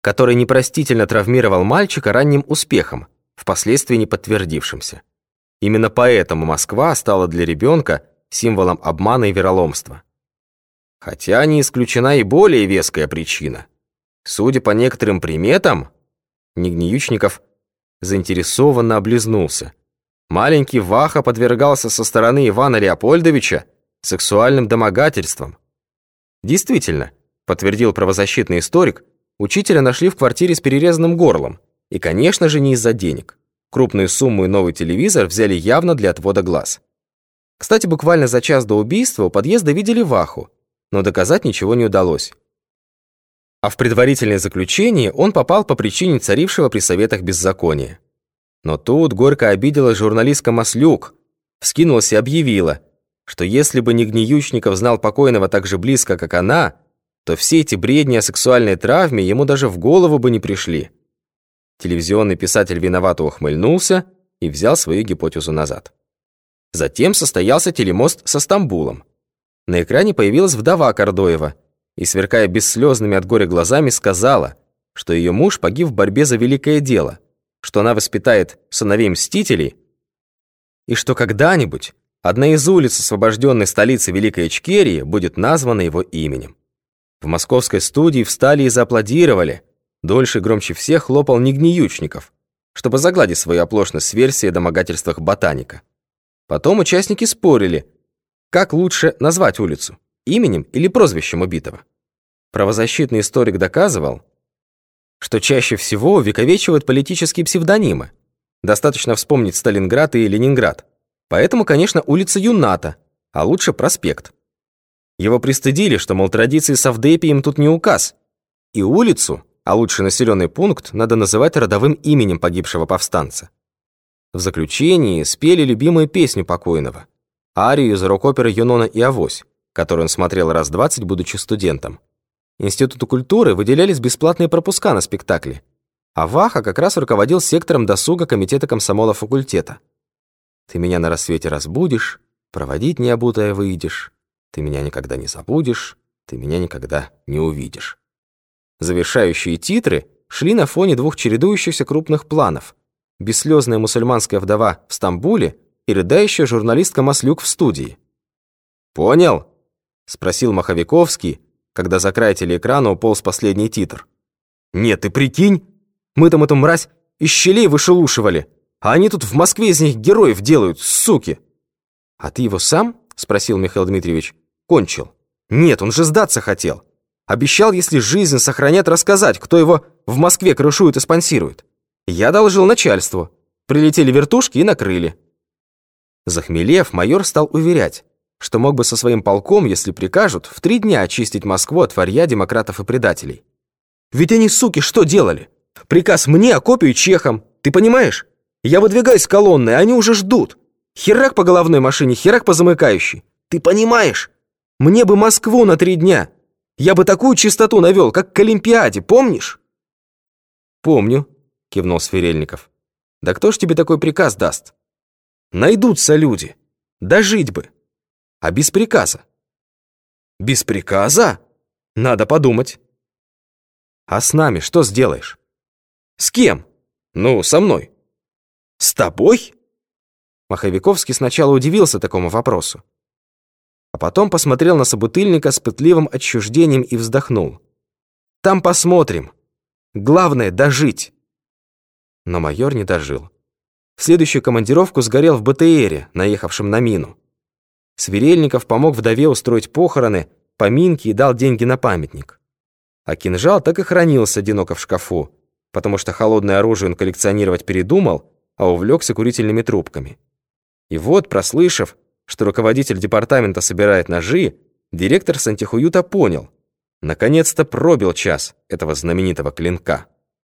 который непростительно травмировал мальчика ранним успехом, впоследствии не подтвердившимся. Именно поэтому Москва стала для ребенка символом обмана и вероломства. Хотя не исключена и более веская причина. Судя по некоторым приметам, Нигниючников заинтересованно облизнулся. Маленький Ваха подвергался со стороны Ивана Леопольдовича сексуальным домогательствам. Действительно, подтвердил правозащитный историк, учителя нашли в квартире с перерезанным горлом. И, конечно же, не из-за денег. Крупную сумму и новый телевизор взяли явно для отвода глаз. Кстати, буквально за час до убийства у подъезда видели Ваху, но доказать ничего не удалось. А в предварительное заключение он попал по причине царившего при советах беззакония. Но тут горько обидела журналистка Маслюк, вскинулась и объявила, что если бы Нигниючников знал покойного так же близко, как она, то все эти бредни о сексуальной травме ему даже в голову бы не пришли. Телевизионный писатель виновато ухмыльнулся и взял свою гипотезу назад. Затем состоялся телемост со Стамбулом. На экране появилась вдова Кордоева и, сверкая бесслезными от горя глазами, сказала, что ее муж погиб в борьбе за великое дело, что она воспитает сыновей мстителей и что когда-нибудь одна из улиц освобожденной столицы Великой Ичкерии будет названа его именем. В московской студии встали и зааплодировали. Дольше и громче всех хлопал Нигниючников, чтобы загладить свою оплошность с версией о домогательствах ботаника. Потом участники спорили, как лучше назвать улицу, именем или прозвищем убитого. Правозащитный историк доказывал, что чаще всего увековечивают политические псевдонимы. Достаточно вспомнить Сталинград и Ленинград. Поэтому, конечно, улица Юната, а лучше проспект. Его пристыдили, что, мол, традиции совдепием тут не указ. И улицу, а лучше населенный пункт, надо называть родовым именем погибшего повстанца. В заключении спели любимую песню покойного, арию из рок-оперы «Юнона и Авось», которую он смотрел раз двадцать, будучи студентом. Институту культуры выделялись бесплатные пропуска на спектакли, а Ваха как раз руководил сектором досуга комитета комсомола факультета. «Ты меня на рассвете разбудишь, проводить необутая выйдешь, ты меня никогда не забудешь, ты меня никогда не увидишь». Завершающие титры шли на фоне двух чередующихся крупных планов – бесслезная мусульманская вдова в Стамбуле и рыдающая журналистка Маслюк в студии. «Понял?» — спросил Маховиковский, когда за край телеэкрана уполз последний титр. «Нет, ты прикинь, мы там эту мразь из щелей вышелушивали, а они тут в Москве из них героев делают, суки!» «А ты его сам?» — спросил Михаил Дмитриевич. «Кончил». «Нет, он же сдаться хотел. Обещал, если жизнь сохранят, рассказать, кто его в Москве крышует и спонсирует. Я доложил начальству. Прилетели вертушки и накрыли. Захмелев, майор стал уверять, что мог бы со своим полком, если прикажут, в три дня очистить Москву от варья демократов и предателей. Ведь они, суки, что делали? Приказ мне, а копию чехам. Ты понимаешь? Я выдвигаюсь колонной, они уже ждут. Херак по головной машине, херак по замыкающей. Ты понимаешь? Мне бы Москву на три дня. Я бы такую чистоту навел, как к Олимпиаде, помнишь? Помню, кивнул Сверельников. Да кто ж тебе такой приказ даст? Найдутся люди. Дожить бы. А без приказа? Без приказа? Надо подумать. А с нами что сделаешь? С кем? Ну, со мной. С тобой? Маховиковский сначала удивился такому вопросу, а потом посмотрел на собутыльника с пытливым отчуждением и вздохнул. «Там посмотрим. Главное — дожить». Но майор не дожил. В следующую командировку сгорел в БТРе, наехавшем на мину. Сверельников помог вдове устроить похороны, поминки и дал деньги на памятник. А кинжал так и хранился одиноко в шкафу, потому что холодное оружие он коллекционировать передумал, а увлекся курительными трубками. И вот, прослышав, что руководитель департамента собирает ножи, директор сантехуюта понял, наконец-то пробил час этого знаменитого клинка.